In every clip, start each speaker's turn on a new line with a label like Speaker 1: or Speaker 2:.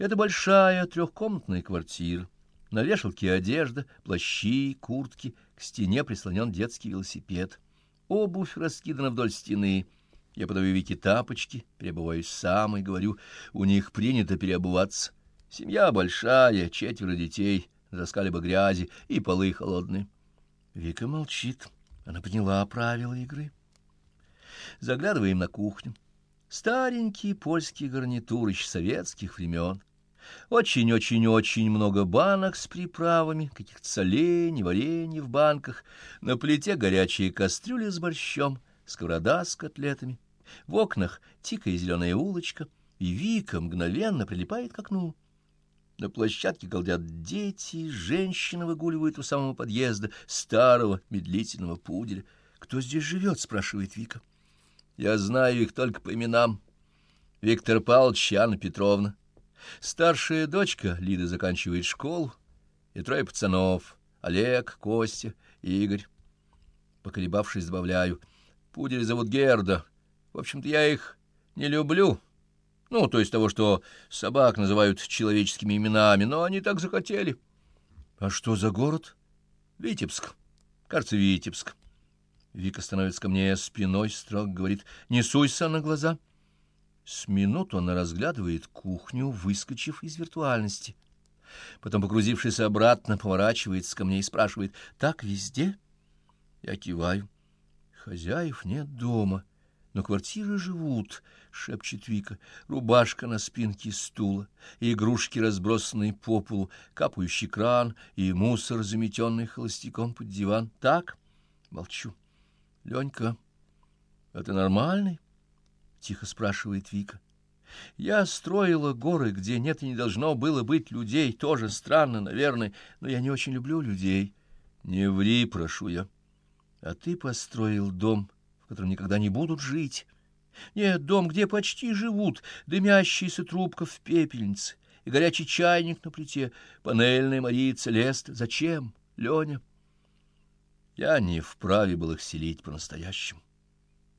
Speaker 1: Это большая трехкомнатная квартира. На вешалке одежда, плащи, куртки, к стене прислонен детский велосипед. Обувь раскидана вдоль стены. Я подаю Вике тапочки, переобуваюсь сам и говорю, у них принято переобуваться. Семья большая, четверо детей, заскали бы грязи и полы холодные. Вика молчит. Она поняла правила игры. Заглядываем на кухню. Старенький польский гарнитур еще советских времен. Очень-очень-очень много банок с приправами, каких-то солений, варенья в банках. На плите горячие кастрюли с борщом, сковорода с котлетами. В окнах тикая зеленая улочка, и Вика мгновенно прилипает к окну. На площадке голдят дети, женщины выгуливают у самого подъезда старого медлительного пуделя. «Кто здесь живет?» — спрашивает Вика. «Я знаю их только по именам. Виктор Павлович Анна Петровна. Старшая дочка, Лида, заканчивает школу, и трое пацанов — Олег, Костя, Игорь. Поколебавшись, добавляю. Пудель зовут Герда. В общем-то, я их не люблю. Ну, то есть того, что собак называют человеческими именами, но они так захотели. А что за город? Витебск. Кажется, Витебск. Вика становится ко мне спиной, строго говорит, не суйся на глаза — с минуту она разглядывает кухню, выскочив из виртуальности. Потом, погрузившись обратно, поворачивается ко мне и спрашивает, «Так везде?» Я киваю. «Хозяев нет дома, но квартиры живут», — шепчет Вика. «Рубашка на спинке стула, игрушки, разбросанные по полу, капающий кран и мусор, заметенный холостяком под диван. Так?» Молчу. «Ленька, ты нормальный?» — тихо спрашивает Вика. «Я строила горы, где нет и не должно было быть людей. Тоже странно, наверное, но я не очень люблю людей. Не ври, прошу я. А ты построил дом, в котором никогда не будут жить. Нет, дом, где почти живут, дымящаяся трубка в пепельнице и горячий чайник на плите, панельная Мария Целест. Зачем, Леня?» Я не вправе был их селить по-настоящему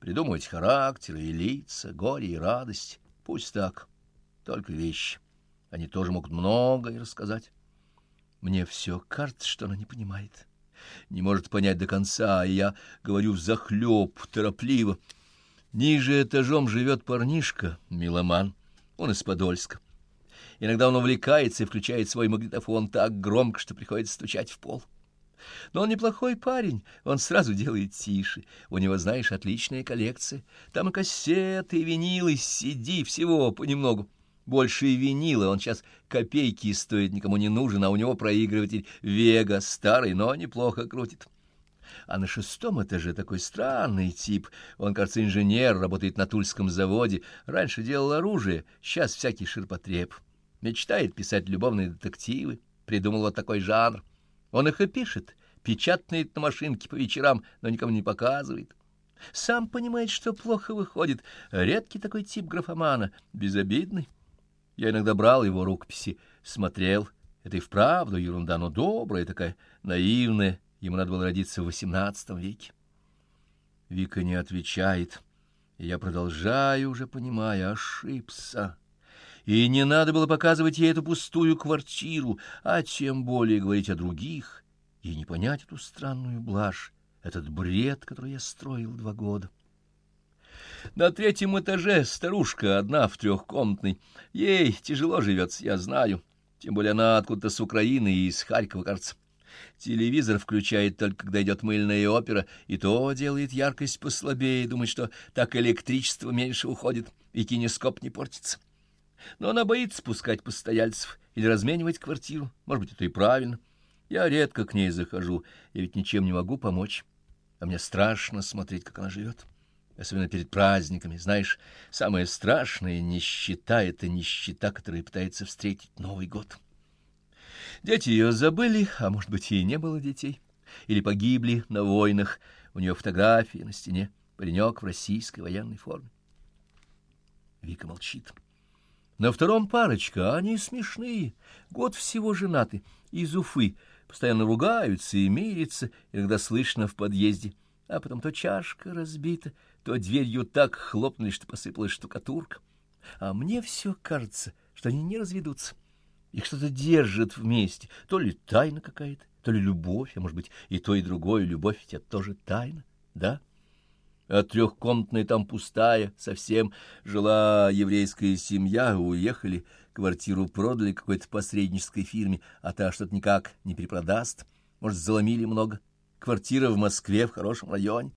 Speaker 1: придумывать характеры и лица, горе и радость. Пусть так, только вещи. Они тоже могут многое рассказать. Мне все кажется, что она не понимает. Не может понять до конца, и я говорю взахлеб, торопливо. Ниже этажом живет парнишка, меломан, он из Подольска. Иногда он увлекается и включает свой магнитофон так громко, что приходится стучать в пол. Но он неплохой парень, он сразу делает тише. У него, знаешь, отличная коллекция. Там и кассеты, и винилы, сиди, всего понемногу. Больше и винила, он сейчас копейки стоит, никому не нужен, а у него проигрыватель Вега, старый, но неплохо крутит. А на шестом этаже такой странный тип. Он, кажется, инженер, работает на Тульском заводе. Раньше делал оружие, сейчас всякий ширпотреб. Мечтает писать любовные детективы. Придумал вот такой жанр. Он их и пишет, печатает на машинке по вечерам, но никому не показывает. Сам понимает, что плохо выходит. Редкий такой тип графомана, безобидный. Я иногда брал его рукописи, смотрел. Это и вправду ерунда, но добрая такая, наивная. Ему надо было родиться в XVIII веке. Вика не отвечает. Я продолжаю, уже понимая, ошибся. И не надо было показывать ей эту пустую квартиру, а тем более говорить о других, и не понять эту странную блажь, этот бред, который я строил два года. На третьем этаже старушка одна в трехкомнатной. Ей тяжело живется, я знаю. Тем более она откуда-то с Украины и из Харькова, кажется. Телевизор включает только, когда идет мыльная опера, и то делает яркость послабее, думает, что так электричество меньше уходит, и кинескоп не портится. Но она боится спускать постояльцев или разменивать квартиру. Может быть, это и правильно. Я редко к ней захожу, я ведь ничем не могу помочь. А мне страшно смотреть, как она живет. Особенно перед праздниками. Знаешь, самое страшное — нищета — это нищета, которая пытается встретить Новый год. Дети ее забыли, а может быть, и не было детей. Или погибли на войнах. У нее фотографии на стене. Паренек в российской военной форме. Вика молчит. На втором парочка, они смешные, год всего женаты, из Уфы, постоянно ругаются и мирятся, иногда слышно в подъезде, а потом то чашка разбита, то дверью так хлопнули, что посыпалась штукатурка. А мне все кажется, что они не разведутся. Их что-то держит вместе, то ли тайна какая-то, то ли любовь, а может быть и то, и другое, любовь ведь это тоже тайна, да? А трехкомнатная там пустая, совсем жила еврейская семья, уехали, квартиру продали какой-то посреднической фирме, а та что-то никак не перепродаст, может, заломили много. Квартира в Москве, в хорошем районе.